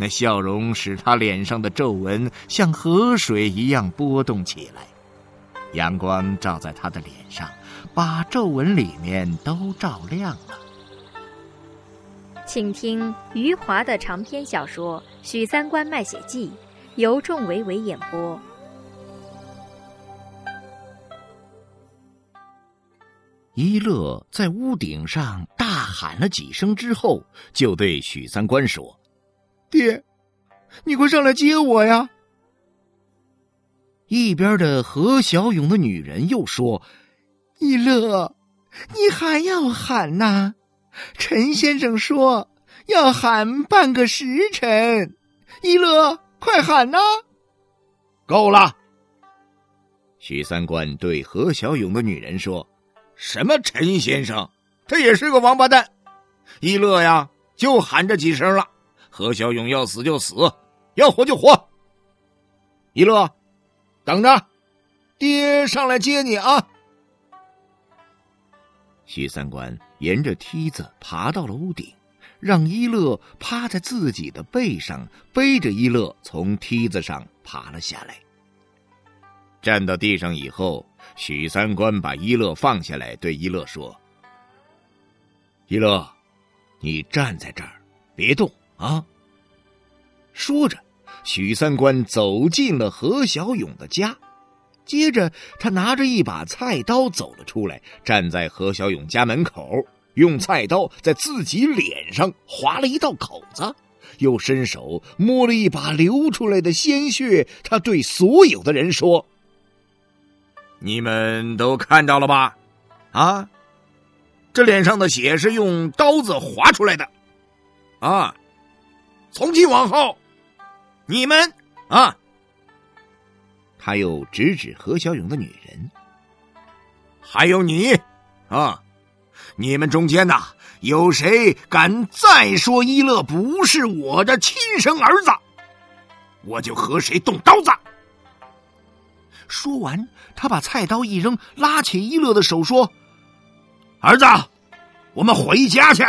那笑容使他脸上的皱纹像河水一样波动起来。阳光照在他的脸上，把皱纹里面都照亮了。请听余华的长篇小说《许三观卖血记》，由仲维维演播。一乐在屋顶上大喊了几声之后，就对许三观说：“爹，你快上来接我呀！”一边的何小勇的女人又说：“一乐，你还要喊呐？陈先生说要喊半个时辰，一乐，快喊呐！”够了。许三观对何小勇的女人说。什么陈先生，他也是个王八蛋。一乐呀，就喊这几声了。何小勇要死就死，要活就活。一乐，等着，爹上来接你啊！许三观沿着梯子爬到了屋顶，让一乐趴在自己的背上，背着一乐从梯子上爬了下来。站到地上以后。许三观把一乐放下来，对一乐说：“一乐，你站在这儿，别动啊。”说着，许三观走进了何小勇的家，接着他拿着一把菜刀走了出来，站在何小勇家门口，用菜刀在自己脸上划了一道口子，又伸手摸了一把流出来的鲜血，他对所有的人说。你们都看到了吧？啊，这脸上的血是用刀子划出来的，啊！从今往后，你们啊，他又指指何小勇的女人，还有你啊，你们中间呐，有谁敢再说一乐不是我的亲生儿子，我就和谁动刀子。说完，他把菜刀一扔，拉起一乐的手说：“儿子，我们回家去。”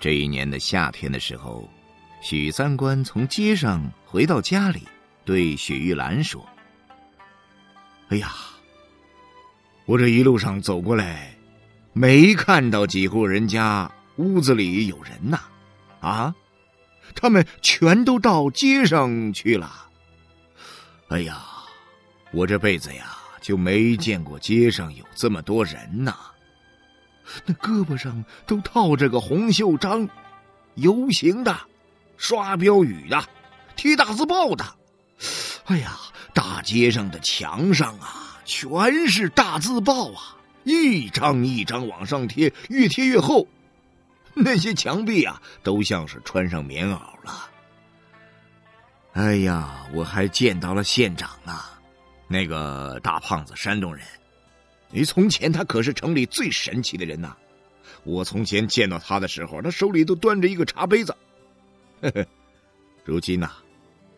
这一年的夏天的时候，许三观从街上回到家里，对许玉兰说：“哎呀，我这一路上走过来，没看到几户人家屋子里有人呐，啊？”他们全都到街上去了。哎呀，我这辈子呀就没见过街上有这么多人呐！那胳膊上都套着个红袖章，游行的、刷标语的、贴大字报的。哎呀，大街上的墙上啊，全是大字报啊，一张一张往上贴，越贴越厚。那些墙壁啊，都像是穿上棉袄了。哎呀，我还见到了县长啊，那个大胖子山东人。你从前他可是城里最神奇的人呐。我从前见到他的时候，他手里都端着一个茶杯子。呵呵，如今呐，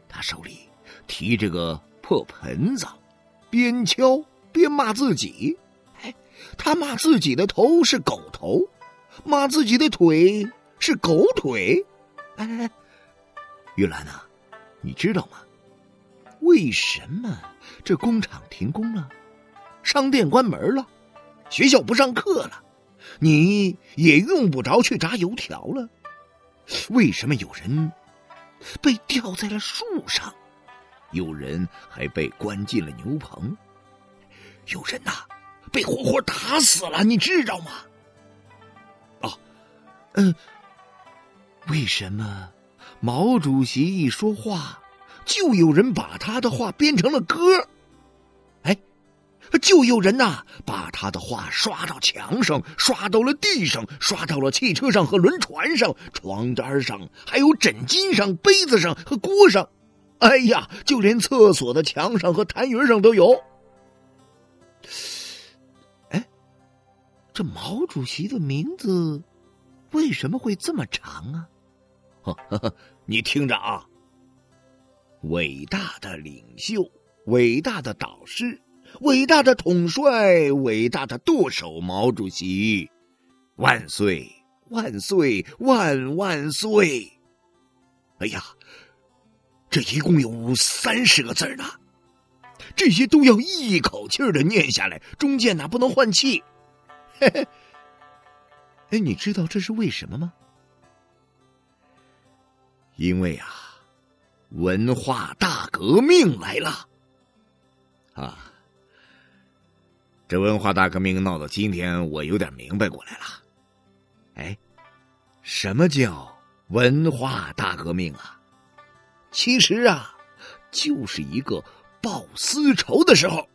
他手里提着个破盆子，边敲边骂自己。哎，他骂自己的头是狗头。骂自己的腿是狗腿，哎，玉兰呐，你知道吗？为什么这工厂停工了，商店关门了，学校不上课了，你也用不着去炸油条了？为什么有人被吊在了树上，有人还被关进了牛棚，有人呐被活活打死了？你知道吗？哦嗯，为什么毛主席一说话，就有人把他的话编成了歌？就有人呐，把他的画刷到墙上，刷到了地上，刷到了汽车上和轮船上、床单上，还有枕巾上、杯子上和锅上。哎呀，就连厕所的墙上和痰盂上都有。哎，这毛主席的名字为什么会这么长啊？呵呵，你听着啊，伟大的领袖，伟大的导师。伟大的统帅，伟大的舵手，毛主席，万岁！万岁！万万岁！哎呀，这一共有三十个字呢，这些都要一口气的念下来，中间哪不能换气。嘿嘿，哎，你知道这是为什么吗？因为啊，文化大革命来了啊！这文化大革命闹到今天，我有点明白过来了。哎，什么叫文化大革命啊？其实啊，就是一个报私仇的时候。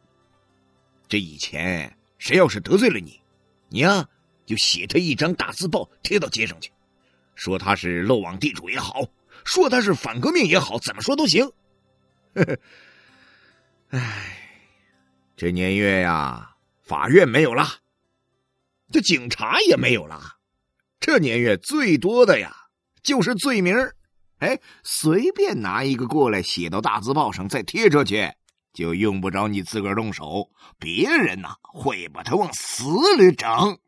这以前谁要是得罪了你，你呀就写他一张大字报贴到街上去，说他是漏网地主也好，说他是反革命也好，怎么说都行。呵呵，哎，这年月呀。法院没有了，这警察也没有了。这年月最多的呀，就是罪名哎，随便拿一个过来，写到大字报上，再贴出去，就用不着你自个儿动手，别人呐会把他往死里整。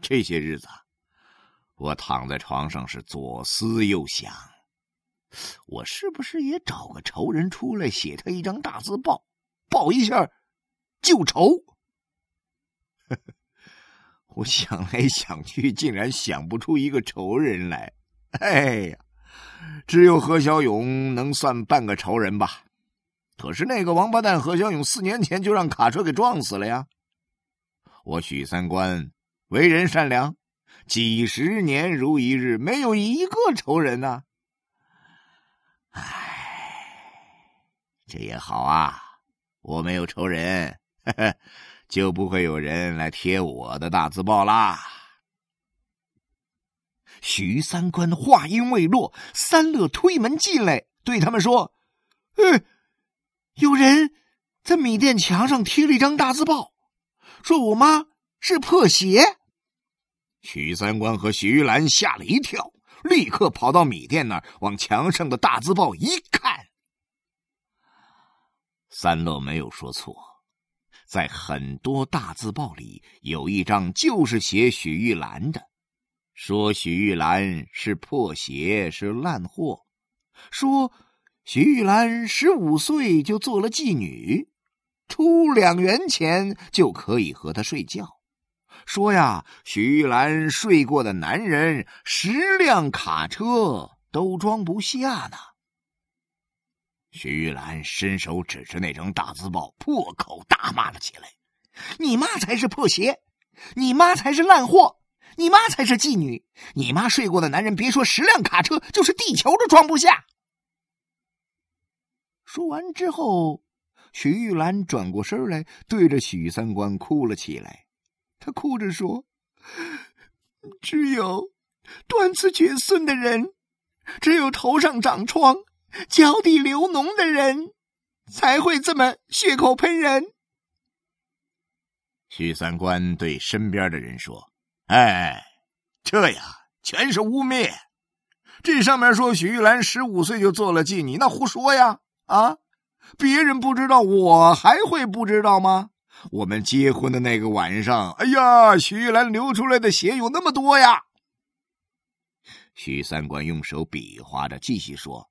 这些日子，我躺在床上是左思右想，我是不是也找个仇人出来，写他一张大字报，报一下？旧仇，我想来想去，竟然想不出一个仇人来。哎呀，只有何小勇能算半个仇人吧？可是那个王八蛋何小勇四年前就让卡车给撞死了呀！我许三观为人善良，几十年如一日，没有一个仇人呐。唉，这也好啊，我没有仇人。就不会有人来贴我的大字报啦。徐三观话音未落，三乐推门进来，对他们说：“哎，有人在米店墙上贴了一张大字报，说我妈是破鞋。”徐三观和徐玉兰吓了一跳，立刻跑到米店那儿，往墙上的大字报一看，三乐没有说错。在很多大字报里，有一张就是写许玉兰的，说许玉兰是破鞋，是烂货；说许玉兰十五岁就做了妓女，出两元钱就可以和她睡觉；说呀，许玉兰睡过的男人十辆卡车都装不下呢。徐玉兰伸手指着那张大字报，破口大骂了起来：“你妈才是破鞋，你妈才是烂货，你妈才是妓女，你妈睡过的男人，别说十辆卡车，就是地球都装不下。”说完之后，徐玉兰转过身来，对着许三观哭了起来。她哭着说：“只有断子绝孙的人，只有头上长疮。”脚底流脓的人才会这么血口喷人。许三观对身边的人说：“哎，这呀全是污蔑。这上面说许玉兰十五岁就做了妓女，那胡说呀！啊，别人不知道，我还会不知道吗？我们结婚的那个晚上，哎呀，许玉兰流出来的血有那么多呀！”许三观用手比划着，继续说。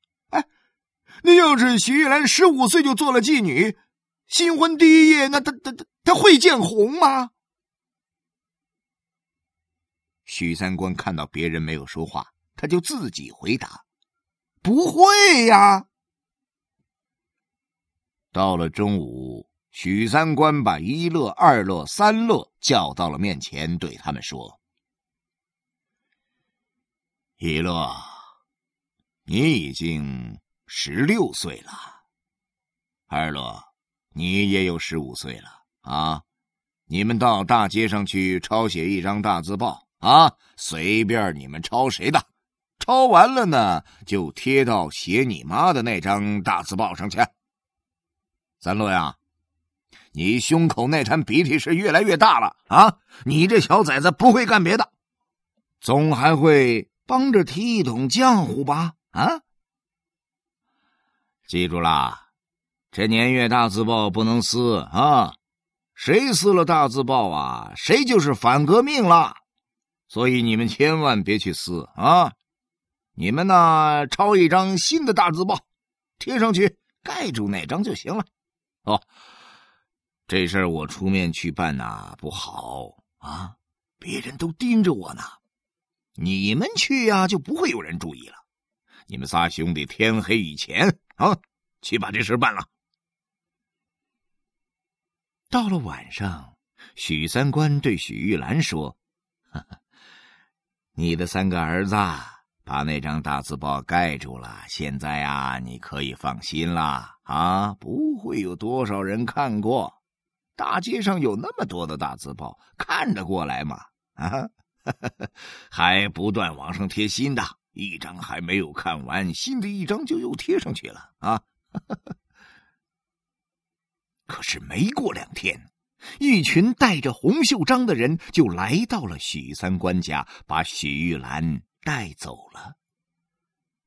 那要是徐玉兰十五岁就做了妓女，新婚第一夜，那她她她她会见红吗？许三观看到别人没有说话，他就自己回答：“不会呀。”到了中午，许三观把一乐、二乐、三乐叫到了面前，对他们说：“一乐，你已经……”十六岁了，二乐，你也有十五岁了啊！你们到大街上去抄写一张大字报啊，随便你们抄谁的，抄完了呢，就贴到写你妈的那张大字报上去。三路呀，你胸口那滩鼻涕是越来越大了啊！你这小崽子不会干别的，总还会帮着提一桶浆糊吧？啊！记住啦，这年月大字报不能撕啊！谁撕了大字报啊，谁就是反革命了。所以你们千万别去撕啊！你们呢，抄一张新的大字报，贴上去盖住那张就行了。哦，这事儿我出面去办呐，不好啊！别人都盯着我呢，你们去呀，就不会有人注意了。你们仨兄弟，天黑以前啊，去把这事办了。到了晚上，许三观对许玉兰说：“你的三个儿子把那张大字报盖住了，现在啊，你可以放心了啊，不会有多少人看过。大街上有那么多的大字报，看得过来吗？啊，还不断往上贴新的。”一张还没有看完，新的一张就又贴上去了啊！可是没过两天，一群带着红袖章的人就来到了许三观家，把许玉兰带走了。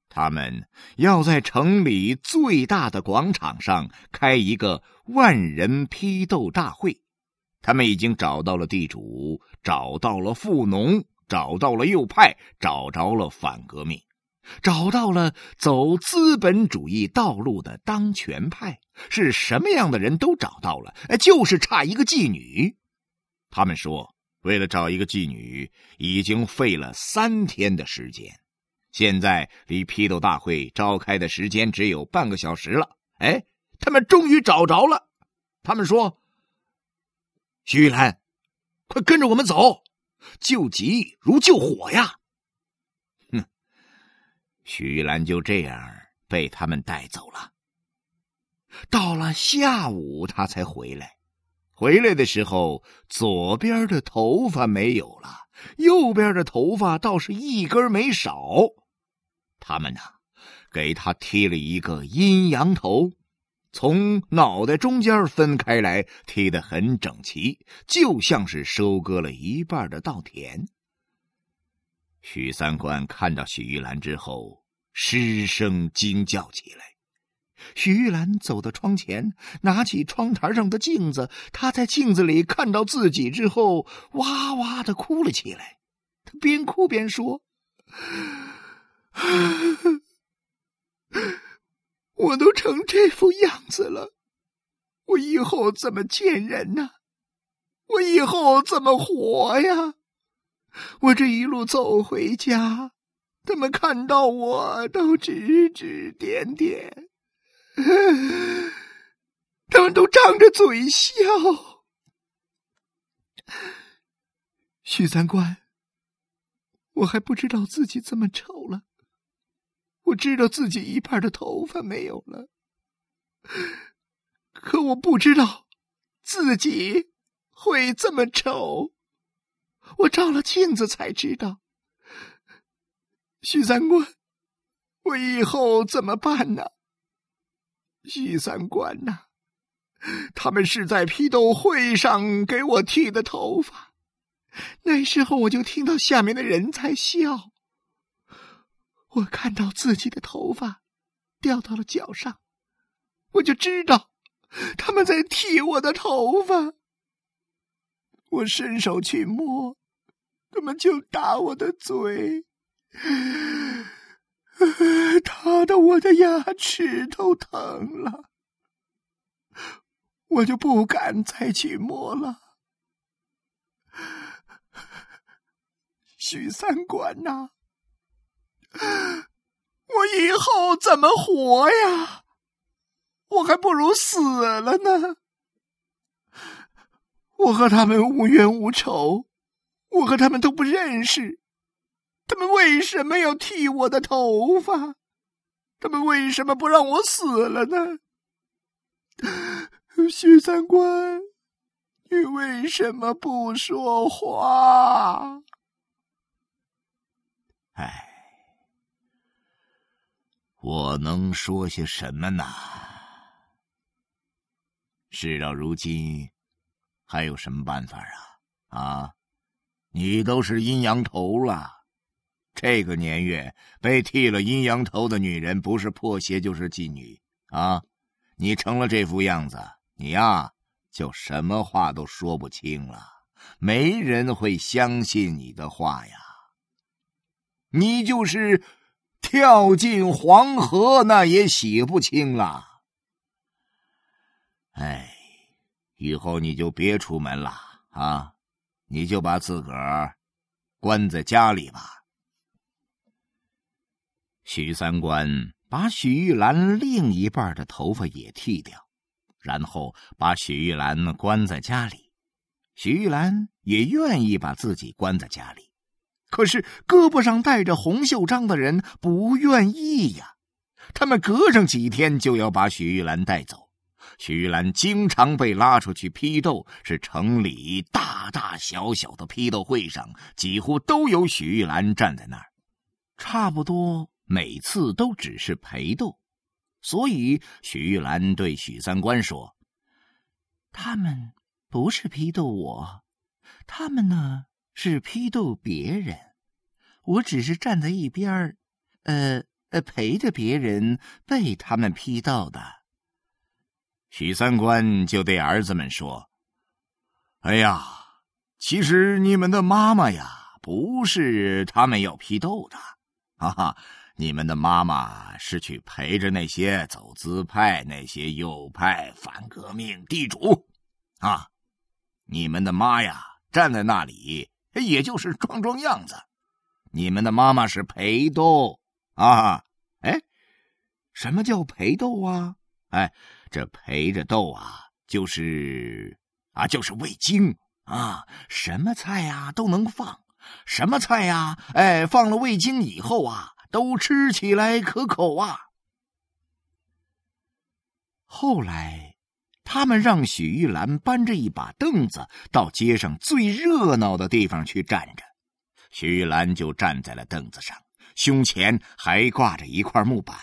他们要在城里最大的广场上开一个万人批斗大会。他们已经找到了地主，找到了富农。找到了右派，找着了反革命，找到了走资本主义道路的当权派，是什么样的人都找到了，就是差一个妓女。他们说，为了找一个妓女，已经费了三天的时间，现在离批斗大会召开的时间只有半个小时了。哎，他们终于找着了。他们说：“徐玉兰，快跟着我们走。”救急如救火呀！哼，徐玉兰就这样被他们带走了。到了下午，他才回来。回来的时候，左边的头发没有了，右边的头发倒是一根没少。他们呢，给他剃了一个阴阳头。从脑袋中间分开来，贴得很整齐，就像是收割了一半的稻田。许三观看到许玉兰之后，失声惊叫起来。许玉兰走到窗前，拿起窗台上的镜子，她在镜子里看到自己之后，哇哇的哭了起来。她边哭边说。我都成这副样子了，我以后怎么见人呢？我以后怎么活呀？我这一路走回家，他们看到我都指指点点，他们都张着嘴笑。许三观，我还不知道自己这么丑了。我知道自己一半的头发没有了，可我不知道自己会这么丑。我照了镜子才知道，许三观，我以后怎么办呢？许三观呐，他们是在批斗会上给我剃的头发，那时候我就听到下面的人在笑。我看到自己的头发掉到了脚上，我就知道他们在剃我的头发。我伸手去摸，他们就打我的嘴，打的我的牙齿都疼了。我就不敢再去摸了。许三观呐！我以后怎么活呀？我还不如死了呢。我和他们无冤无仇，我和他们都不认识，他们为什么要剃我的头发？他们为什么不让我死了呢？许三观，你为什么不说话？哎，我能说些什么呢？事到如今，还有什么办法啊？啊，你都是阴阳头了，这个年月被剃了阴阳头的女人，不是破鞋就是妓女啊！你成了这副样子，你呀就什么话都说不清了，没人会相信你的话呀。你就是跳进黄河，那也洗不清了。哎，以后你就别出门了啊！你就把自个儿关在家里吧。许三观把许玉兰另一半的头发也剃掉，然后把许玉兰关在家里。许玉兰也愿意把自己关在家里，可是胳膊上带着红袖章的人不愿意呀。他们隔上几天就要把许玉兰带走。许玉兰经常被拉出去批斗，是城里大大小小的批斗会上，几乎都有许玉兰站在那儿，差不多每次都只是陪斗。所以许玉兰对许三观说：“他们不是批斗我，他们呢是批斗别人，我只是站在一边儿呃呃，陪着别人被他们批斗的。”许三观就对儿子们说：“哎呀，其实你们的妈妈呀，不是他们要批斗的，哈哈，你们的妈妈是去陪着那些走资派、那些右派、反革命、地主，啊，你们的妈呀，站在那里也就是装装样子，你们的妈妈是陪斗啊，哎，什么叫陪斗啊？哎。”这陪着斗啊，就是啊，就是味精啊，什么菜呀都能放，什么菜呀，哎，放了味精以后啊，都吃起来可口啊。后来，他们让许玉兰搬着一把凳子到街上最热闹的地方去站着，许玉兰就站在了凳子上，胸前还挂着一块木板，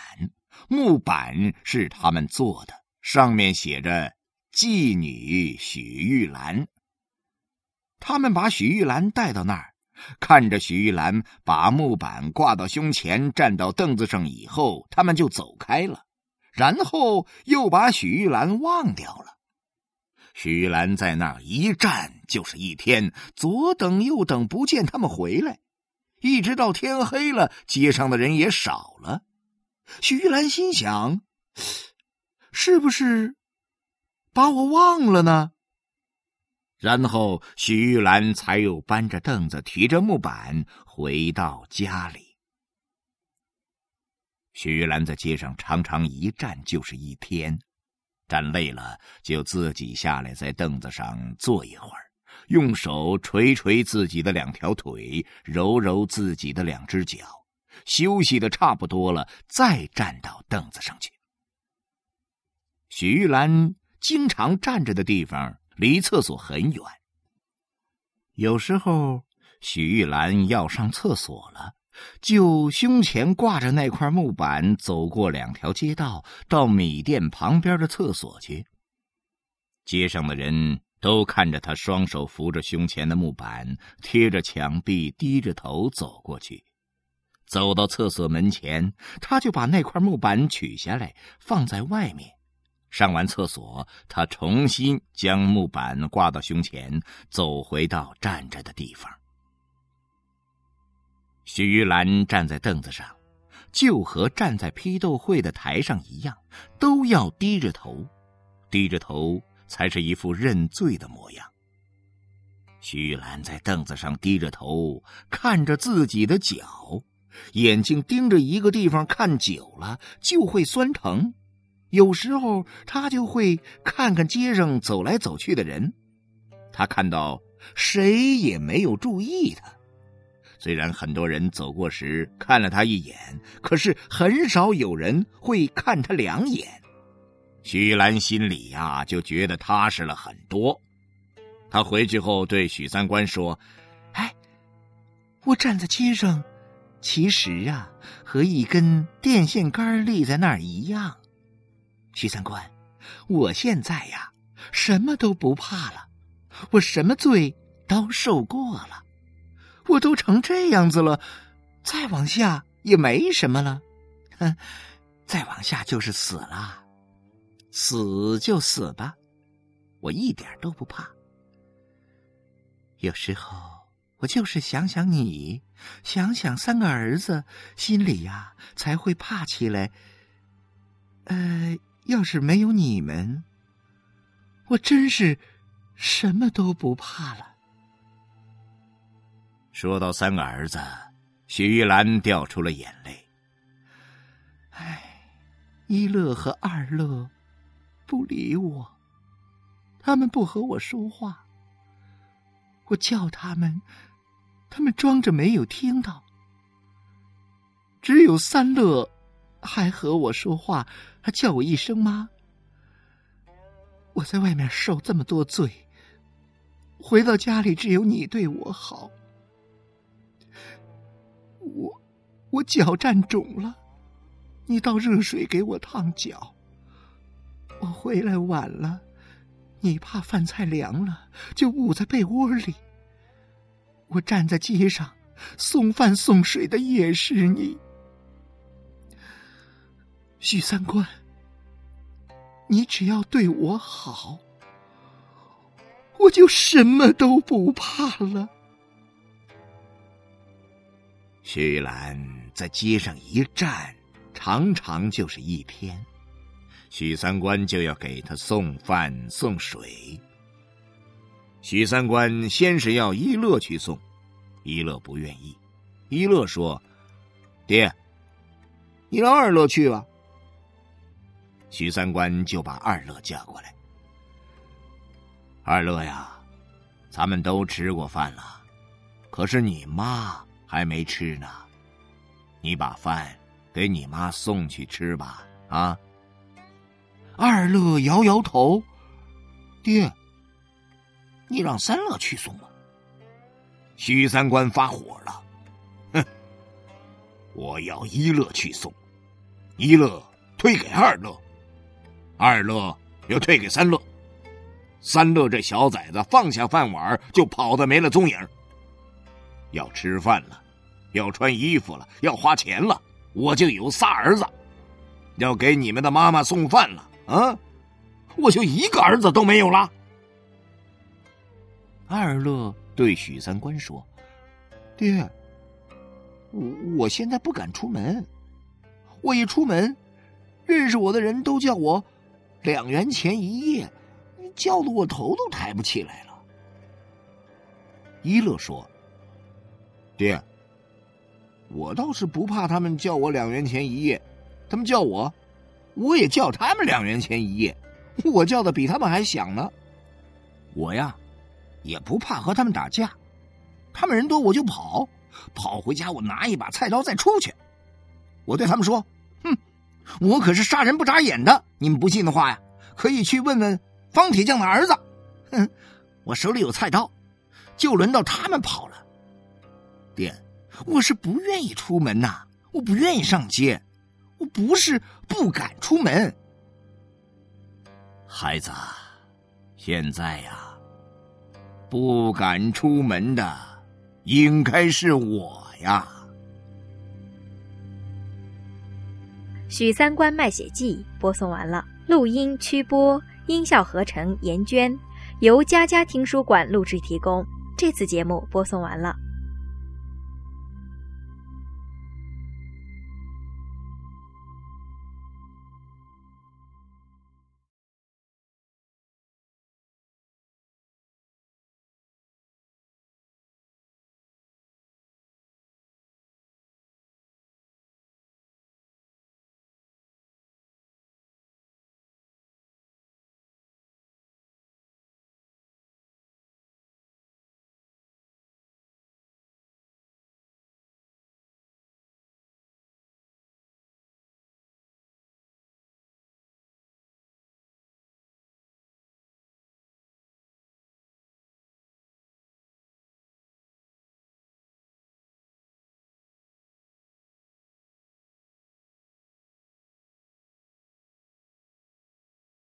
木板是他们做的。上面写着“妓女许玉兰”。他们把许玉兰带到那儿，看着许玉兰把木板挂到胸前，站到凳子上以后，他们就走开了，然后又把许玉兰忘掉了。许玉兰在那儿一站就是一天，左等右等不见他们回来，一直到天黑了，街上的人也少了。许玉兰心想。是不是把我忘了呢？然后许玉兰才又搬着凳子，提着木板回到家里。许玉兰在街上常常一站就是一天，站累了就自己下来，在凳子上坐一会儿，用手捶捶自己的两条腿，揉揉自己的两只脚，休息的差不多了，再站到凳子上去。许玉兰经常站着的地方离厕所很远。有时候许玉兰要上厕所了，就胸前挂着那块木板，走过两条街道，到米店旁边的厕所去。街上的人都看着他双手扶着胸前的木板，贴着墙壁，低着头走过去。走到厕所门前，他就把那块木板取下来，放在外面。上完厕所，他重新将木板挂到胸前，走回到站着的地方。徐玉兰站在凳子上，就和站在批斗会的台上一样，都要低着头，低着头才是一副认罪的模样。徐玉兰在凳子上低着头，看着自己的脚，眼睛盯着一个地方看久了就会酸疼。有时候他就会看看街上走来走去的人，他看到谁也没有注意他。虽然很多人走过时看了他一眼，可是很少有人会看他两眼。许兰心里呀就觉得踏实了很多。他回去后对许三观说：“哎，我站在街上，其实啊，和一根电线杆立在那儿一样。许三观，我现在呀，什么都不怕了，我什么罪都受过了，我都成这样子了，再往下也没什么了。哼，再往下就是死了。”死就死吧，我一点都不怕。有时候我就是想想你，想想三个儿子，心里呀才会怕起来。呃，要是没有你们，我真是什么都不怕了。说到三个儿子，许玉兰掉出了眼泪。唉，一乐和二乐。不理我，他们不和我说话。我叫他们，他们装着没有听到。只有三乐还和我说话，还叫我一声妈。我在外面受这么多罪，回到家里只有你对我好。我我脚站肿了，你倒热水给我烫脚。我回来晚了，你怕饭菜凉了，就捂在被窝里。我站在街上送饭送水的也是你，许三观。你只要对我好，我就什么都不怕了。徐兰在街上一站，常常就是一天。许三观就要给他送饭送水。许三观先是要一乐去送，一乐不愿意。一乐说：“爹，你让二乐去吧。”许三观就把二乐叫过来。二乐呀，咱们都吃过饭了，可是你妈还没吃呢，你把饭给你妈送去吃吧，啊。二乐摇摇头，爹，你让三乐去送吧。许三观发火了，哼！我要一乐去送，一乐推给二乐，二乐又推给三乐，三乐这小崽子放下饭碗就跑的没了踪影。要吃饭了，要穿衣服了，要花钱了，我就有仨儿子，要给你们的妈妈送饭了。啊！我就一个儿子都没有了。二乐对许三观说：“爹，我我现在不敢出门，我一出门，认识我的人都叫我两元钱一夜，叫的我头都抬不起来了。”一乐说：“爹，我倒是不怕他们叫我两元钱一夜，他们叫我。”我也叫他们两元钱一夜，我叫的比他们还响呢。我呀，也不怕和他们打架，他们人多我就跑，跑回家我拿一把菜刀再出去。我对他们说：“哼，我可是杀人不眨眼的。你们不信的话呀，可以去问问方铁匠的儿子。哼，我手里有菜刀，就轮到他们跑了。爹，我是不愿意出门呐，我不愿意上街。”我不是不敢出门，孩子，现在呀，不敢出门的应该是我呀。许三观卖血记播送完了，录音、曲播、音效合成严娟，由家家听书馆录制提供。这次节目播送完了。